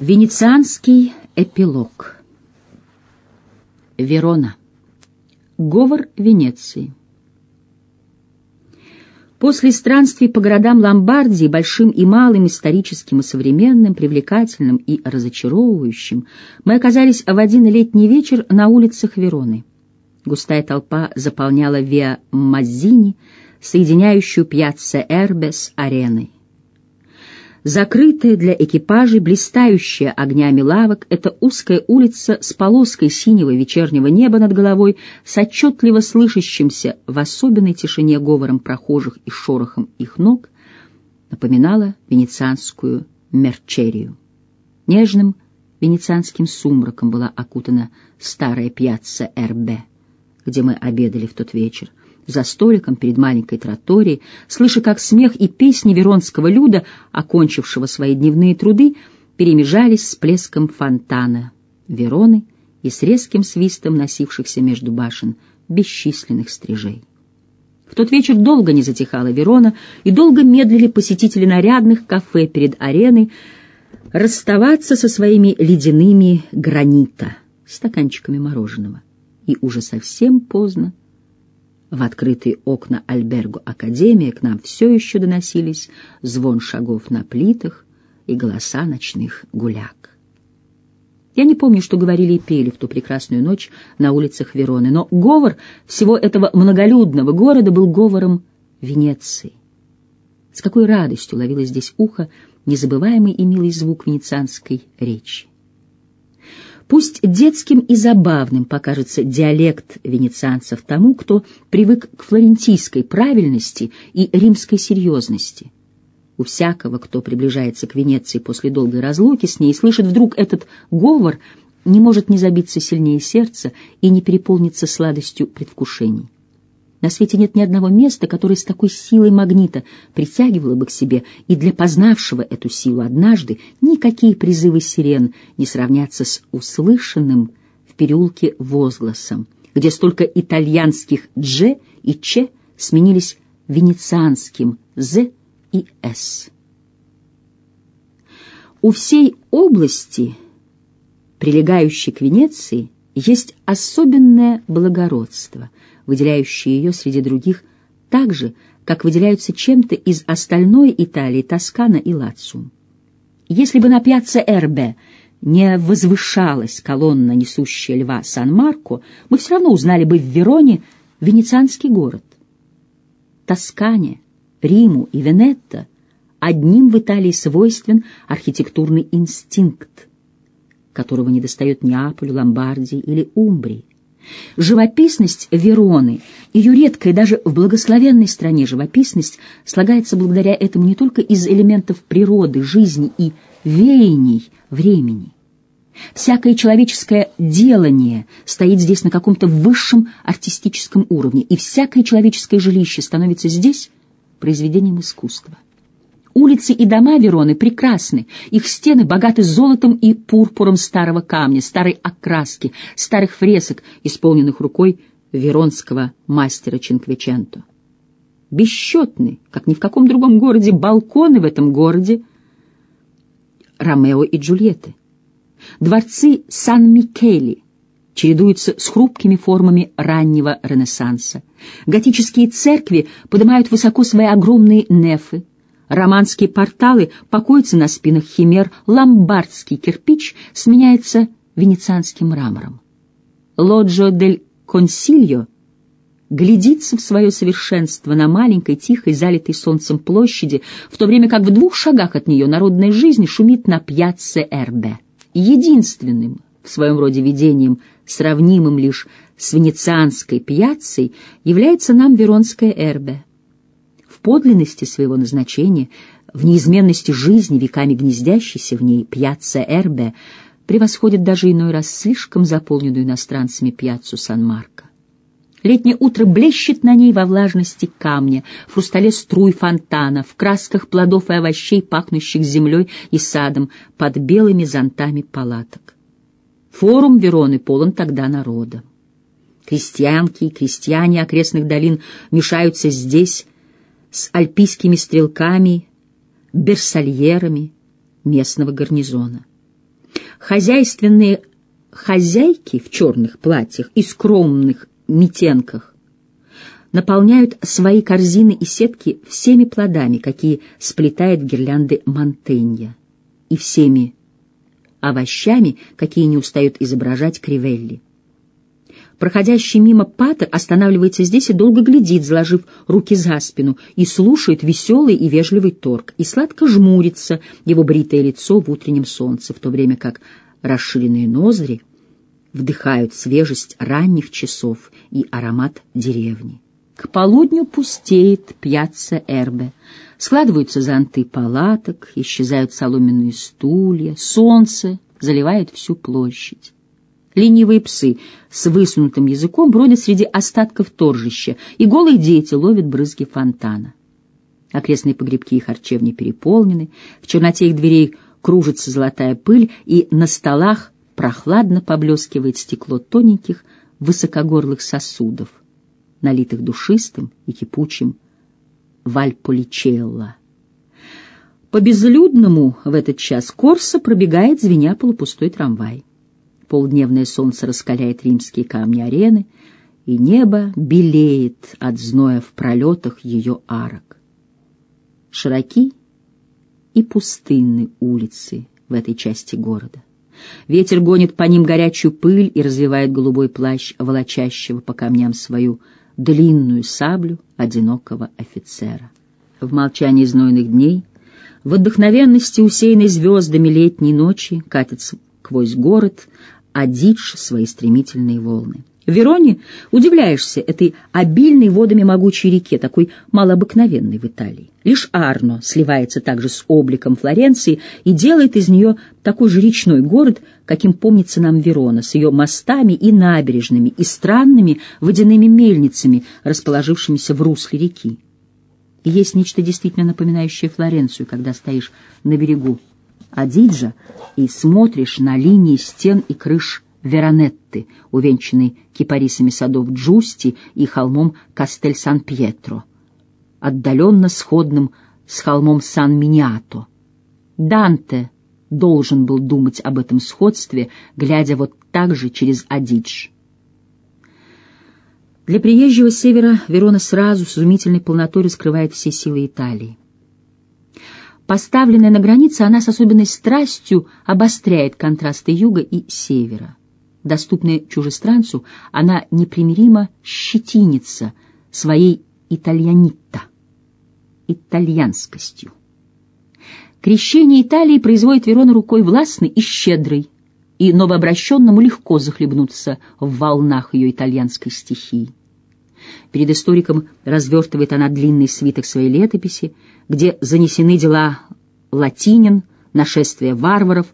Венецианский эпилог. Верона. Говор Венеции. После странствий по городам Ломбардии, большим и малым, историческим и современным, привлекательным и разочаровывающим, мы оказались в один летний вечер на улицах Вероны. Густая толпа заполняла Виа Маззини, соединяющую пьяцца Эрбе с ареной. Закрытая для экипажей, блистающая огнями лавок, эта узкая улица с полоской синего вечернего неба над головой, с отчетливо слышащимся в особенной тишине говором прохожих и шорохом их ног, напоминала венецианскую мерчерию. Нежным венецианским сумраком была окутана старая пьяцца Эрбе, где мы обедали в тот вечер, за столиком перед маленькой троторией, слыша, как смех и песни веронского люда, окончившего свои дневные труды, перемежались с плеском фонтана Вероны и с резким свистом носившихся между башен бесчисленных стрижей. В тот вечер долго не затихала Верона, и долго медлили посетители нарядных кафе перед ареной расставаться со своими ледяными гранита, стаканчиками мороженого. И уже совсем поздно в открытые окна альбергу Академия к нам все еще доносились звон шагов на плитах и голоса ночных гуляк. Я не помню, что говорили и пели в ту прекрасную ночь на улицах Вероны, но говор всего этого многолюдного города был говором Венеции. С какой радостью ловило здесь ухо незабываемый и милый звук венецианской речи. Пусть детским и забавным покажется диалект венецианцев тому, кто привык к флорентийской правильности и римской серьезности. У всякого, кто приближается к Венеции после долгой разлуки с ней, слышит вдруг этот говор, не может не забиться сильнее сердца и не переполниться сладостью предвкушений. На свете нет ни одного места, которое с такой силой магнита притягивало бы к себе, и для познавшего эту силу однажды никакие призывы сирен не сравнятся с услышанным в переулке возгласом, где столько итальянских «дж» и «ч» сменились венецианским «з» и «с». У всей области, прилегающей к Венеции, есть особенное благородство — выделяющие ее среди других так же, как выделяются чем-то из остальной Италии Тоскана и Лациум. Если бы на пьяцца Эрбе не возвышалась колонна, несущая льва Сан-Марко, мы все равно узнали бы в Вероне венецианский город. Тоскане, Риму и Венетто одним в Италии свойствен архитектурный инстинкт, которого недостает Неаполю, Ломбардии или Умбрии. Живописность Вероны, ее редкая даже в благословенной стране живописность, слагается благодаря этому не только из элементов природы, жизни и веяний времени. Всякое человеческое делание стоит здесь на каком-то высшем артистическом уровне, и всякое человеческое жилище становится здесь произведением искусства. Улицы и дома Вероны прекрасны, их стены богаты золотом и пурпуром старого камня, старой окраски, старых фресок, исполненных рукой веронского мастера Чинквиченто. Бесчетны, как ни в каком другом городе, балконы в этом городе Ромео и Джульетты. Дворцы Сан-Микеле чередуются с хрупкими формами раннего Ренессанса. Готические церкви поднимают высоко свои огромные нефы, Романские порталы покоятся на спинах химер, ломбардский кирпич сменяется венецианским мрамором. Лоджо дель Консильо глядится в свое совершенство на маленькой, тихой, залитой солнцем площади, в то время как в двух шагах от нее народная жизнь шумит на пьяце Эрбе. Единственным в своем роде видением, сравнимым лишь с венецианской пьяцей, является нам Веронская Эрбе подлинности своего назначения, в неизменности жизни, веками гнездящейся в ней пьяцца Эрбе, превосходит даже иной раз слишком заполненную иностранцами пьяцу Сан-Марко. Летнее утро блещет на ней во влажности камня, в хрустале струй фонтана, в красках плодов и овощей, пахнущих землей и садом, под белыми зонтами палаток. Форум Вероны полон тогда народа. Крестьянки и крестьяне окрестных долин мешаются здесь, с альпийскими стрелками, берсальерами местного гарнизона. Хозяйственные хозяйки в черных платьях и скромных митенках наполняют свои корзины и сетки всеми плодами, какие сплетает гирлянды Монтенья, и всеми овощами, какие не устают изображать Кривелли. Проходящий мимо Патер останавливается здесь и долго глядит, заложив руки за спину, и слушает веселый и вежливый торг, и сладко жмурится его бритое лицо в утреннем солнце, в то время как расширенные ноздри вдыхают свежесть ранних часов и аромат деревни. К полудню пустеет пьяца Эрбе. Складываются зонты палаток, исчезают соломенные стулья, солнце заливает всю площадь. Ленивые псы с высунутым языком бродят среди остатков торжища, и голые дети ловят брызги фонтана. Окрестные погребки и харчевни переполнены, в черноте их дверей кружится золотая пыль, и на столах прохладно поблескивает стекло тоненьких высокогорлых сосудов, налитых душистым и кипучим вальполичелло. По безлюдному в этот час Корса пробегает, звеня полупустой трамвай. Полдневное солнце раскаляет римские камни арены, и небо белеет от зноя в пролетах ее арок. Широки и пустынны улицы в этой части города. Ветер гонит по ним горячую пыль и развивает голубой плащ волочащего по камням свою длинную саблю одинокого офицера. В молчании знойных дней, в вдохновенности усеянной звездами летней ночи катится сквозь город Адидж свои стремительные волны. В Вероне удивляешься этой обильной водами могучей реке, такой малообыкновенной в Италии. Лишь Арно сливается также с обликом Флоренции и делает из нее такой же речной город, каким помнится нам Верона, с ее мостами и набережными, и странными водяными мельницами, расположившимися в русле реки. Есть нечто действительно напоминающее Флоренцию, когда стоишь на берегу Адиджа и смотришь на линии стен и крыш Веронетты, увенчанной кипарисами садов Джусти и холмом Кастель-Сан-Пьетро, отдаленно сходным с холмом Сан-Миниато. Данте должен был думать об этом сходстве, глядя вот так же через Адидж. Для приезжего севера Верона сразу с изумительной полнотой раскрывает все силы Италии. Поставленная на границе, она с особенной страстью обостряет контрасты юга и севера. Доступная чужестранцу, она непримиримо щетинится своей итальянитта, итальянскостью. Крещение Италии производит Верона рукой властной и щедрой, и новообращенному легко захлебнуться в волнах ее итальянской стихии. Перед историком развертывает она длинный свиток своей летописи, где занесены дела латинин, нашествие варваров,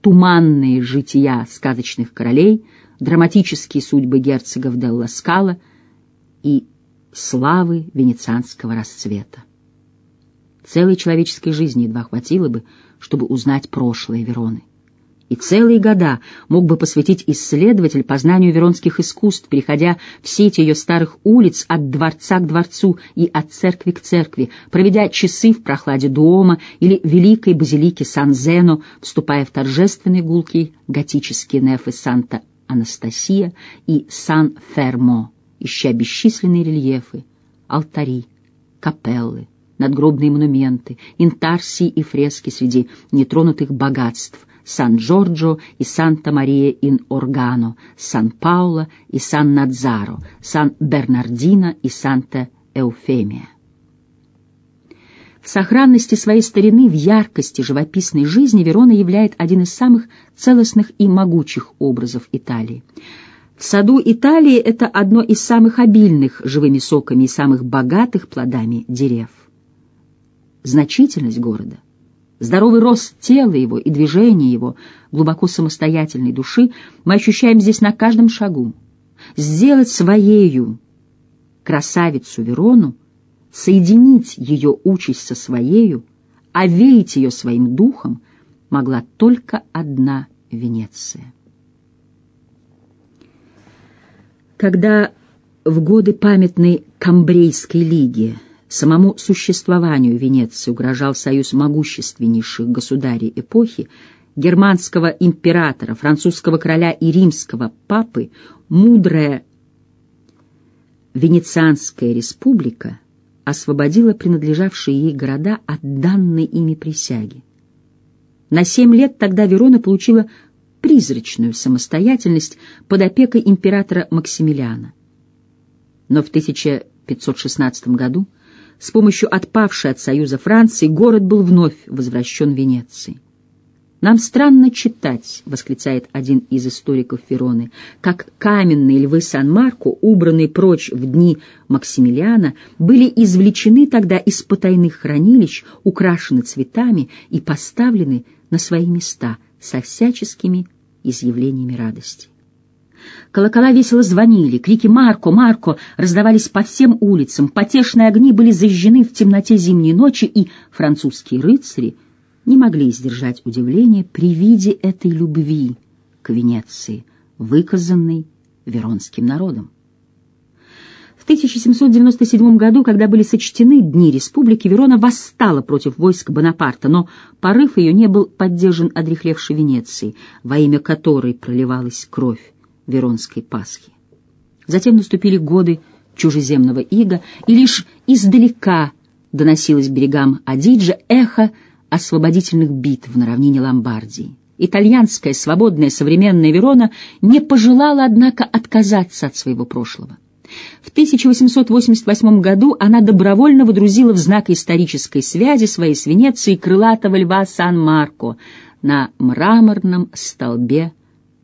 туманные жития сказочных королей, драматические судьбы герцогов Делла Скала и славы венецианского расцвета. Целой человеческой жизни едва хватило бы, чтобы узнать прошлое Вероны и целые года мог бы посвятить исследователь познанию веронских искусств, переходя в сеть ее старых улиц от дворца к дворцу и от церкви к церкви, проведя часы в прохладе Дуома или великой базилики Сан-Зено, вступая в торжественный гулкий готический нефы Санта-Анастасия и Сан-Фермо, ища бесчисленные рельефы, алтари, капеллы, надгробные монументы, интарсии и фрески среди нетронутых богатств, Сан-Джорджо и Санта-Мария-ин-Органо, Сан-Пауло и Сан-Надзаро, Сан-Бернардино и Санта-Эуфемия. В сохранности своей старины, в яркости живописной жизни Верона являет один из самых целостных и могучих образов Италии. В саду Италии это одно из самых обильных живыми соками и самых богатых плодами дерев. Значительность города — здоровый рост тела его и движения его, глубоко самостоятельной души, мы ощущаем здесь на каждом шагу. Сделать своею красавицу Верону, соединить ее участь со своею, овеять ее своим духом, могла только одна Венеция. Когда в годы памятной Камбрейской лиги Самому существованию Венеции угрожал союз могущественнейших государей эпохи, германского императора, французского короля и римского папы, мудрая Венецианская республика освободила принадлежавшие ей города от данной ими присяги. На семь лет тогда Верона получила призрачную самостоятельность под опекой императора Максимилиана. Но в 1516 году с помощью отпавшей от Союза Франции город был вновь возвращен Венеции. «Нам странно читать», — восклицает один из историков Фероны, «как каменные львы Сан-Марко, убранные прочь в дни Максимилиана, были извлечены тогда из потайных хранилищ, украшены цветами и поставлены на свои места со всяческими изъявлениями радости. Колокола весело звонили, крики «Марко! Марко!» раздавались по всем улицам, потешные огни были зажжены в темноте зимней ночи, и французские рыцари — не могли сдержать удивления при виде этой любви к Венеции, выказанной веронским народом. В 1797 году, когда были сочтены дни республики, Верона восстала против войск Бонапарта, но порыв ее не был поддержан одрехлевшей Венецией, во имя которой проливалась кровь Веронской Пасхи. Затем наступили годы чужеземного ига, и лишь издалека доносилось берегам Адиджа эхо освободительных битв на равнине Ломбардии. Итальянская свободная современная Верона не пожелала, однако, отказаться от своего прошлого. В 1888 году она добровольно водрузила в знак исторической связи своей с Венецией крылатого льва Сан-Марко на мраморном столбе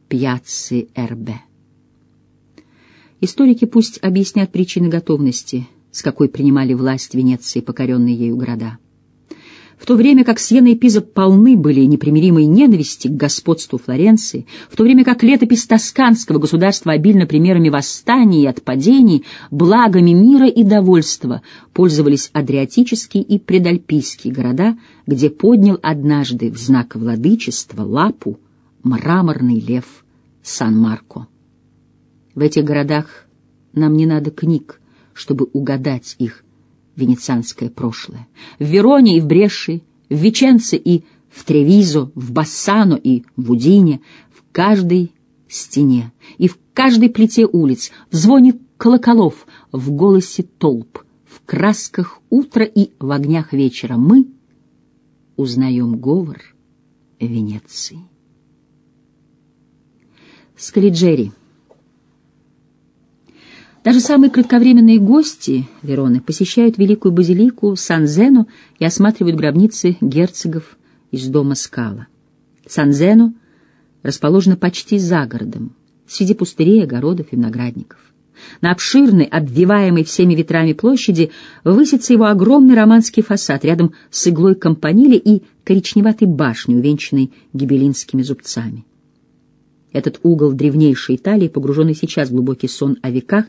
пьяцци Эрбе. Историки пусть объяснят причины готовности, с какой принимали власть Венеции покоренные ею города в то время как Сьена и Пиза полны были непримиримой ненависти к господству Флоренции, в то время как летопись тосканского государства обильно примерами восстаний и отпадений, благами мира и довольства пользовались адриатические и предальпийские города, где поднял однажды в знак владычества лапу мраморный лев Сан-Марко. В этих городах нам не надо книг, чтобы угадать их венецианское прошлое. В Вероне и в Бреши, в Веченце и в Тревизо, в Бассано и в Удине, в каждой стене и в каждой плите улиц, в звоне колоколов, в голосе толп, в красках утра и в огнях вечера мы узнаем говор Венеции. Скалиджери даже самые кратковременные гости Вероны посещают великую базилику Сан-Зену и осматривают гробницы герцогов из дома Скала. Сан-Зену расположена почти за городом, среди пустырей, огородов и виноградников. На обширной, обвиваемой всеми ветрами площади высится его огромный романский фасад рядом с иглой кампанили и коричневатой башней, увенчанной гибелинскими зубцами. Этот угол древнейшей Италии, погруженный сейчас в глубокий сон о веках,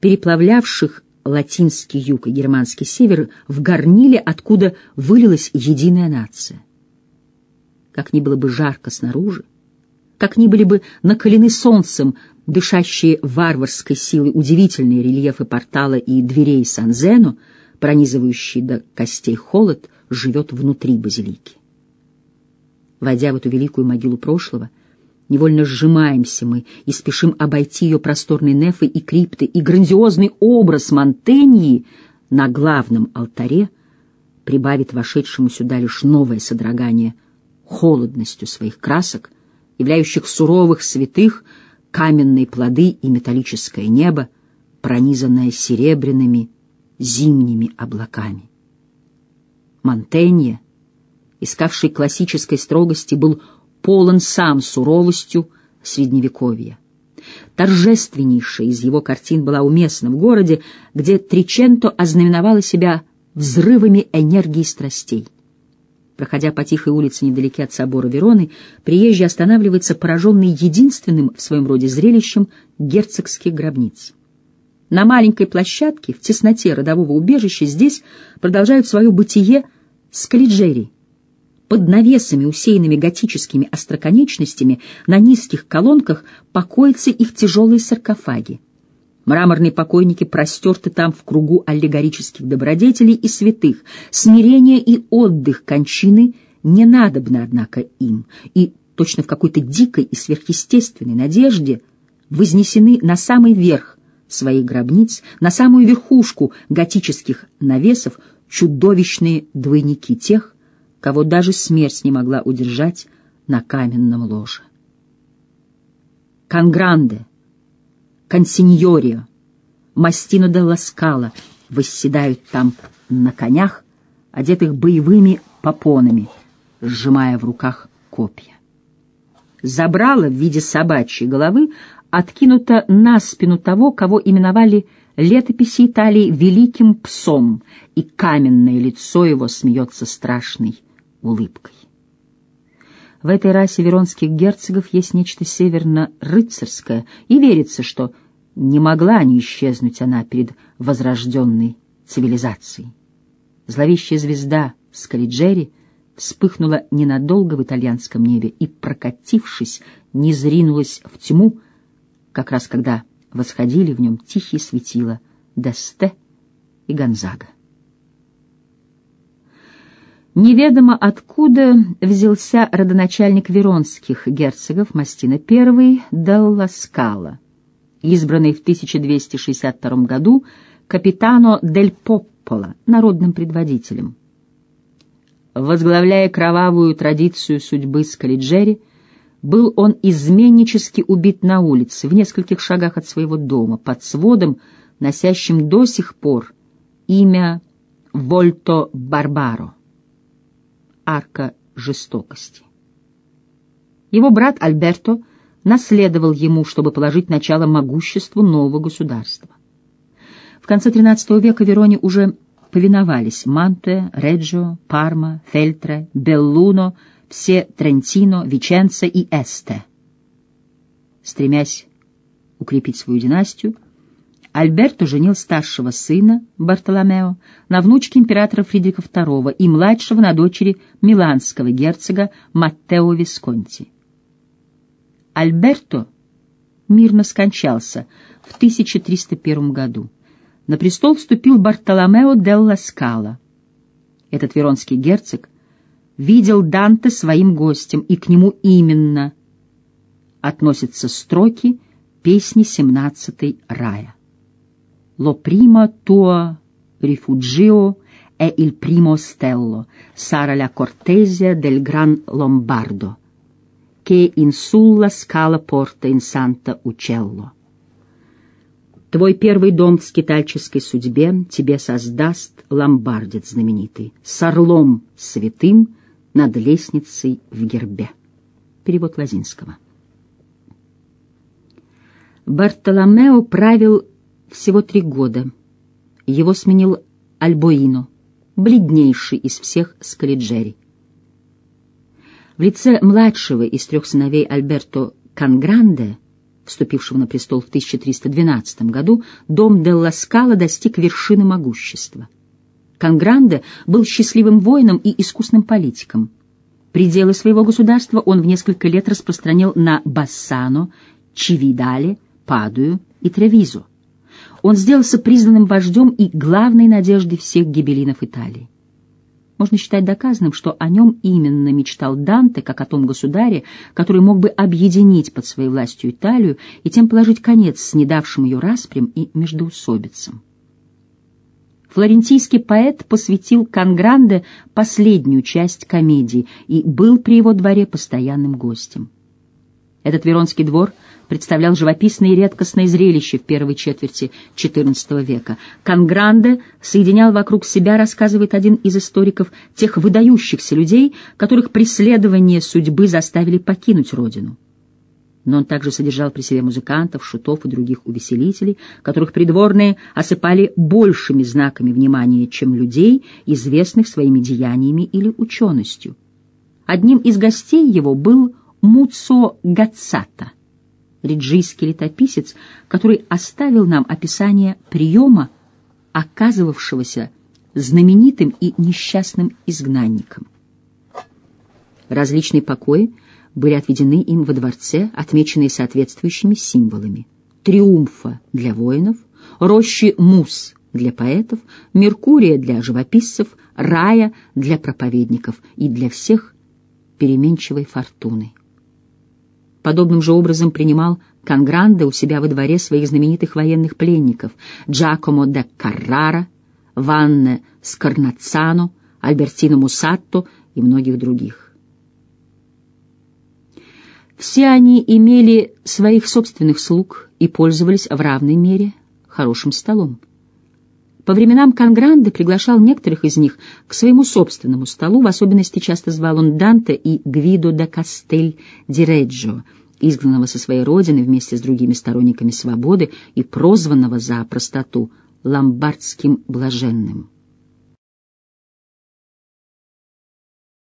переплавлявших латинский юг и германский север, в горниле, откуда вылилась единая нация. Как ни было бы жарко снаружи, как ни были бы накалены солнцем дышащие варварской силой удивительные рельефы портала и дверей Сан-Зено, пронизывающий до костей холод, живет внутри базилики. Войдя в эту великую могилу прошлого, Невольно сжимаемся мы и спешим обойти ее просторные нефы и крипты, и грандиозный образ Монтеньи на главном алтаре прибавит вошедшему сюда лишь новое содрогание холодностью своих красок, являющих суровых святых каменные плоды и металлическое небо, пронизанное серебряными зимними облаками. Монтенье, искавший классической строгости, был полон сам суровостью Средневековья. Торжественнейшая из его картин была уместна в городе, где Триченто ознаменовала себя взрывами энергии страстей. Проходя по тихой улице невдалеке от собора Вероны, приезжий останавливается пораженный единственным в своем роде зрелищем герцогских гробниц. На маленькой площадке, в тесноте родового убежища, здесь продолжают свое бытие скалиджери — под навесами, усеянными готическими остроконечностями, на низких колонках покоятся их тяжелые саркофаги. Мраморные покойники простерты там в кругу аллегорических добродетелей и святых. Смирение и отдых кончины не надобно, однако, им, и точно в какой-то дикой и сверхъестественной надежде вознесены на самый верх своих гробниц, на самую верхушку готических навесов чудовищные двойники тех, кого даже смерть не могла удержать на каменном ложе. Конгранде, Консиньорио, Мастино де Ласкала восседают там на конях, одетых боевыми попонами, сжимая в руках копья. Забрало в виде собачьей головы откинуто на спину того, кого именовали летописи Италии великим псом, и каменное лицо его смеется страшной улыбкой. В этой расе веронских герцогов есть нечто северно-рыцарское, и верится, что не могла не исчезнуть она перед возрожденной цивилизацией. Зловещая звезда Скалиджери вспыхнула ненадолго в итальянском небе и, прокатившись, не зринулась в тьму, как раз когда восходили в нем тихие светила Десте и Гонзага. Неведомо откуда взялся родоначальник веронских герцогов Мастина I Делла Скала, избранный в 1262 году капитано Дель Поппола, народным предводителем. Возглавляя кровавую традицию судьбы Скалиджери, был он изменнически убит на улице, в нескольких шагах от своего дома, под сводом, носящим до сих пор имя Вольто Барбаро арка жестокости. Его брат Альберто наследовал ему, чтобы положить начало могуществу нового государства. В конце XIII века Вероне уже повиновались Манте, Реджио, Парма, Фельтре, Беллуно, все Трентино, Веченца и Эсте. Стремясь укрепить свою династию, Альберто женил старшего сына Бартоломео на внучке императора Фридриха II и младшего на дочери миланского герцога Маттео Висконти. Альберто мирно скончался в 1301 году. На престол вступил Бартоломео делла Скала. Этот веронский герцог видел Данте своим гостем, и к нему именно относятся строки песни семнадцатой рая. Prima tua rifugio è il primo stello, sarà la cortesia del gran Lombardo, che in sulla scala porta in Санта Учелло. Твой первый дом в скитальческой судьбе тебе создаст ломбардец знаменитый, с орлом святым над лестницей в гербе. Перевод Лазинского. Бартоломео правил всего три года. Его сменил Альбоино, бледнейший из всех Скалиджери. В лице младшего из трех сыновей Альберто Кангранде, вступившего на престол в 1312 году, дом Делла Скала достиг вершины могущества. Кангранде был счастливым воином и искусным политиком. Пределы своего государства он в несколько лет распространил на Бассано, Чивидале, Падую и Тревизо он сделался признанным вождем и главной надеждой всех гибелинов Италии. Можно считать доказанным, что о нем именно мечтал Данте, как о том государе, который мог бы объединить под своей властью Италию и тем положить конец снедавшим ее распрям и междоусобицам. Флорентийский поэт посвятил Конгранде последнюю часть комедии и был при его дворе постоянным гостем. Этот Веронский двор — представлял живописное и редкостное зрелище в первой четверти XIV века. Конгранде соединял вокруг себя, рассказывает один из историков, тех выдающихся людей, которых преследование судьбы заставили покинуть родину. Но он также содержал при себе музыкантов, шутов и других увеселителей, которых придворные осыпали большими знаками внимания, чем людей, известных своими деяниями или ученостью. Одним из гостей его был Муцо Гацата — риджийский летописец, который оставил нам описание приема, оказывавшегося знаменитым и несчастным изгнанником. Различные покои были отведены им во дворце, отмеченные соответствующими символами. Триумфа для воинов, рощи мус для поэтов, Меркурия для живописцев, рая для проповедников и для всех переменчивой фортуны. Подобным же образом принимал Конгранде у себя во дворе своих знаменитых военных пленников Джакомо де Каррара, Ванне Скорнацано, Альбертино Мусатто и многих других. Все они имели своих собственных слуг и пользовались в равной мере хорошим столом. По временам Конгранде приглашал некоторых из них к своему собственному столу, в особенности часто звал он Данте и Гвидо да Кастель ди Реджо, изгнанного со своей родины вместе с другими сторонниками свободы и прозванного за простоту ломбардским блаженным.